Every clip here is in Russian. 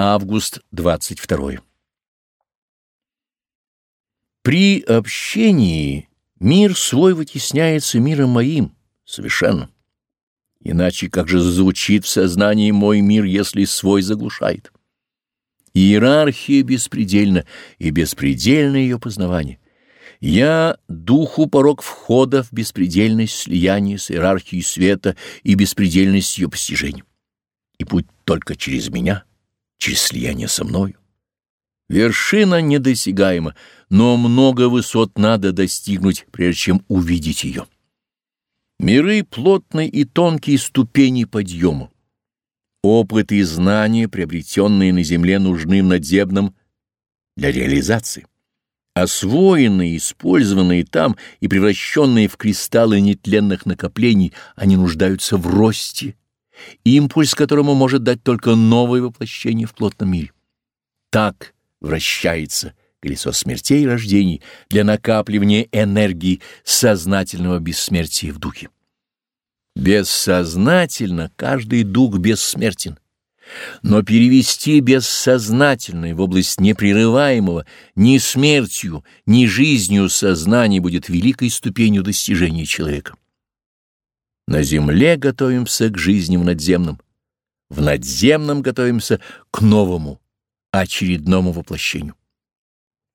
Август 22. При общении мир свой вытесняется миром моим, совершенно. Иначе как же звучит в сознании мой мир, если свой заглушает? Иерархия беспредельна, и беспредельно ее познавание. Я — духу порог входа в беспредельность слияния с иерархией света и беспредельность ее постижения. И путь только через меня, через слияние со мною. Вершина недосягаема, но много высот надо достигнуть, прежде чем увидеть ее. Миры плотные и тонкие ступени подъема. Опыт и знания, приобретенные на земле, нужны в надземном для реализации. Освоенные, использованные там и превращенные в кристаллы нетленных накоплений, они нуждаются в росте, импульс которому может дать только новое воплощение в плотном мире. Так вращается колесо смертей и рождений для накапливания энергии сознательного бессмертия в духе. Бессознательно каждый дух бессмертен, но перевести бессознательное в область непрерываемого ни смертью, ни жизнью сознания будет великой ступенью достижения человека. На земле готовимся к жизни в надземном, в надземном готовимся к новому, очередному воплощению.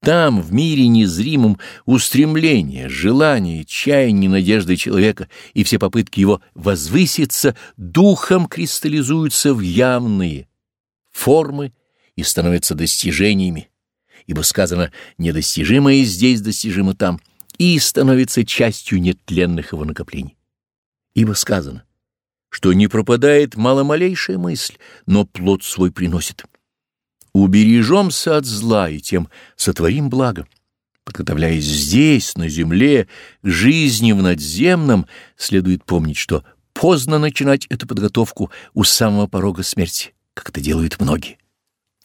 Там, в мире незримом, устремления, желания, чаяния, надежды человека и все попытки его возвыситься духом кристаллизуются в явные формы и становятся достижениями, ибо сказано «недостижимое здесь достижимо там» и становится частью нетленных его накоплений. Ибо сказано, что не пропадает маломалейшая мысль, но плод свой приносит убережемся от зла и тем сотворим благо. Подготовляясь здесь, на земле, к жизни в надземном, следует помнить, что поздно начинать эту подготовку у самого порога смерти, как это делают многие.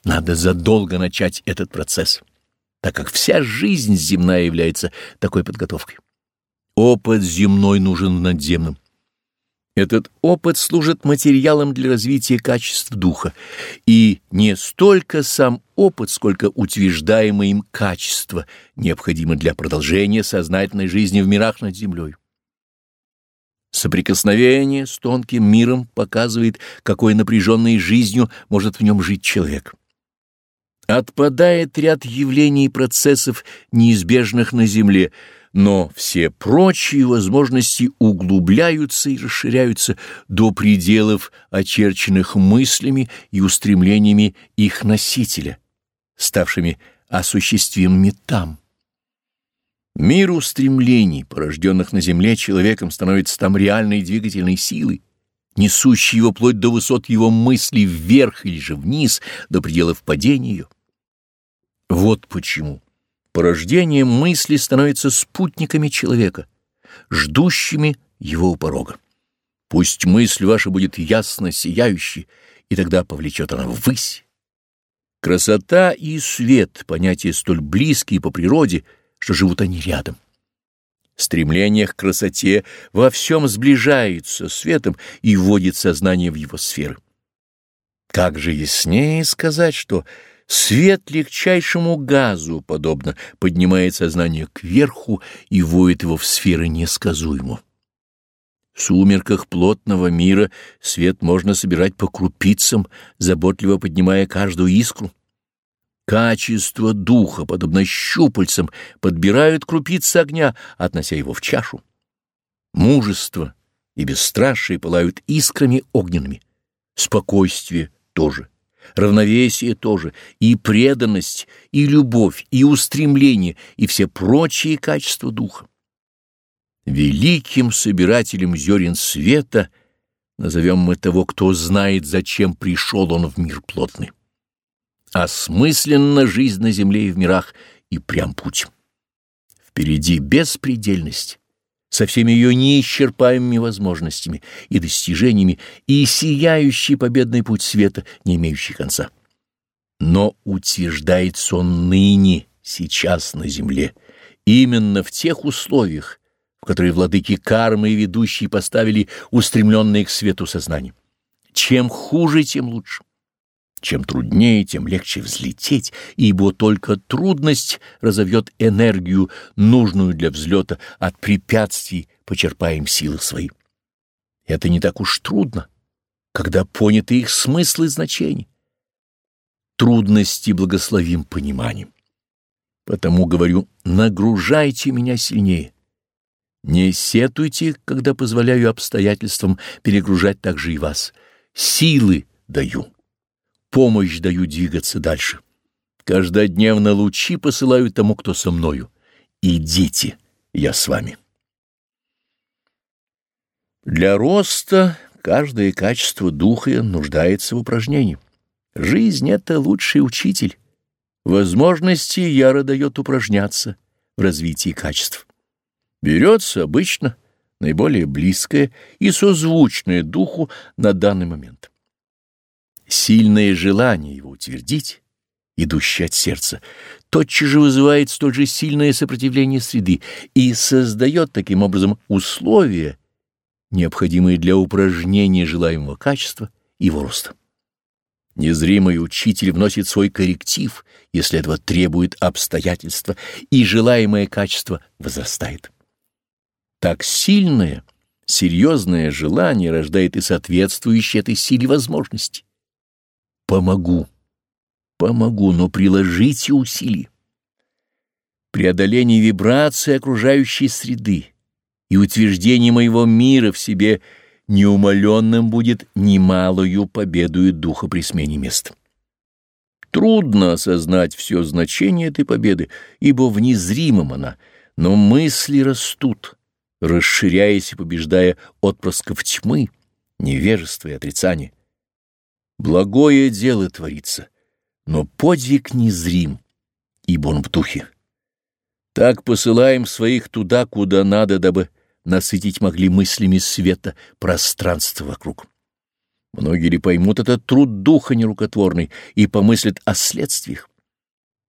Надо задолго начать этот процесс, так как вся жизнь земная является такой подготовкой. Опыт земной нужен в надземном. Этот опыт служит материалом для развития качеств духа, и не столько сам опыт, сколько утверждаемые им качества необходимы для продолжения сознательной жизни в мирах над землей. Соприкосновение с тонким миром показывает, какой напряженной жизнью может в нем жить человек. Отпадает ряд явлений и процессов, неизбежных на земле, но все прочие возможности углубляются и расширяются до пределов, очерченных мыслями и устремлениями их носителя, ставшими осуществимыми там. Мир устремлений, порожденных на земле человеком, становится там реальной двигательной силой, несущей его вплоть до высот его мыслей вверх или же вниз, до пределов падения ее. Вот почему порождение мысли становятся спутниками человека, ждущими его у порога. Пусть мысль ваша будет ясно сияющей, и тогда повлечет она ввысь. Красота и свет — понятия столь близкие по природе, что живут они рядом. Стремление к красоте во всем сближается светом и вводит сознание в его сферы. Как же яснее сказать, что Свет легчайшему газу, подобно, поднимает сознание кверху и воет его в сферы несказуемо. В сумерках плотного мира свет можно собирать по крупицам, заботливо поднимая каждую искру. Качество духа, подобно щупальцам, подбирают крупицы огня, относя его в чашу. Мужество и бесстрашие пылают искрами огненными. Спокойствие тоже — равновесие тоже, и преданность, и любовь, и устремление, и все прочие качества духа. Великим собирателем зерен света назовем мы того, кто знает, зачем пришел он в мир плотный. Осмысленно жизнь на земле и в мирах, и прям путь. Впереди беспредельность со всеми ее неисчерпаемыми возможностями и достижениями и сияющий победный путь света, не имеющий конца. Но утверждается он ныне, сейчас на земле, именно в тех условиях, в которые владыки кармы и ведущие поставили устремленные к свету сознание. Чем хуже, тем лучше. Чем труднее, тем легче взлететь, ибо только трудность разовьет энергию, нужную для взлета, от препятствий почерпаем силы свои. Это не так уж трудно, когда поняты их смысл и значение. Трудности благословим пониманием. Потому говорю, нагружайте меня сильнее. Не сетуйте, когда позволяю обстоятельствам перегружать также и вас. Силы даю, помощь даю двигаться дальше. Каждодневно лучи посылаю тому, кто со мною. Идите, я с вами. Для роста каждое качество духа нуждается в упражнении. Жизнь — это лучший учитель. Возможности яро дает упражняться в развитии качеств. Берется обычно наиболее близкое и созвучное духу на данный момент. Сильное желание его утвердить, идущее от сердца, тотчас же вызывает столь же сильное сопротивление среды и создает таким образом условия, необходимые для упражнения желаемого качества и его роста. Незримый учитель вносит свой корректив, если этого требует обстоятельства, и желаемое качество возрастает. Так сильное, серьезное желание рождает и соответствующие этой силе возможности. Помогу, помогу, но приложите усилия. Преодоление вибрации окружающей среды и утверждение моего мира в себе — неумоленным будет немалую победу духа при смене мест. Трудно осознать все значение этой победы, ибо в незримом она, но мысли растут, расширяясь и побеждая отпрысков тьмы, невежества и отрицания. Благое дело творится, но подвиг незрим, ибо он в духе. Так посылаем своих туда, куда надо, дабы насытить могли мыслями света пространство вокруг. Многие ли поймут этот труд духа нерукотворный и помыслят о следствиях?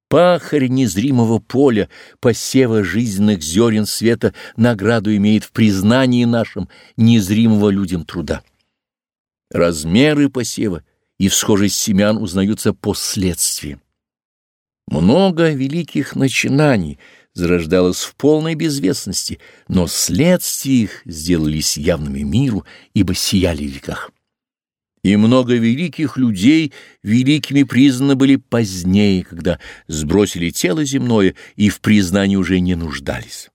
Пахарь незримого поля, посева жизненных зерен света, награду имеет в признании нашем незримого людям труда. Размеры посева и всхожесть семян узнаются последствием. Много великих начинаний — зарождалась в полной безвестности, но следствия их сделались явными миру, ибо сияли в веках. И много великих людей великими признаны были позднее, когда сбросили тело земное и в признании уже не нуждались.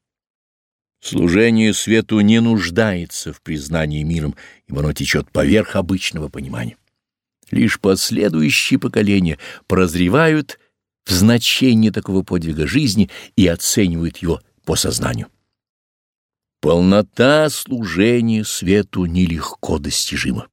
Служение свету не нуждается в признании миром, ибо оно течет поверх обычного понимания. Лишь последующие поколения прозревают в значении такого подвига жизни и оценивают его по сознанию. Полнота служения свету нелегко достижима.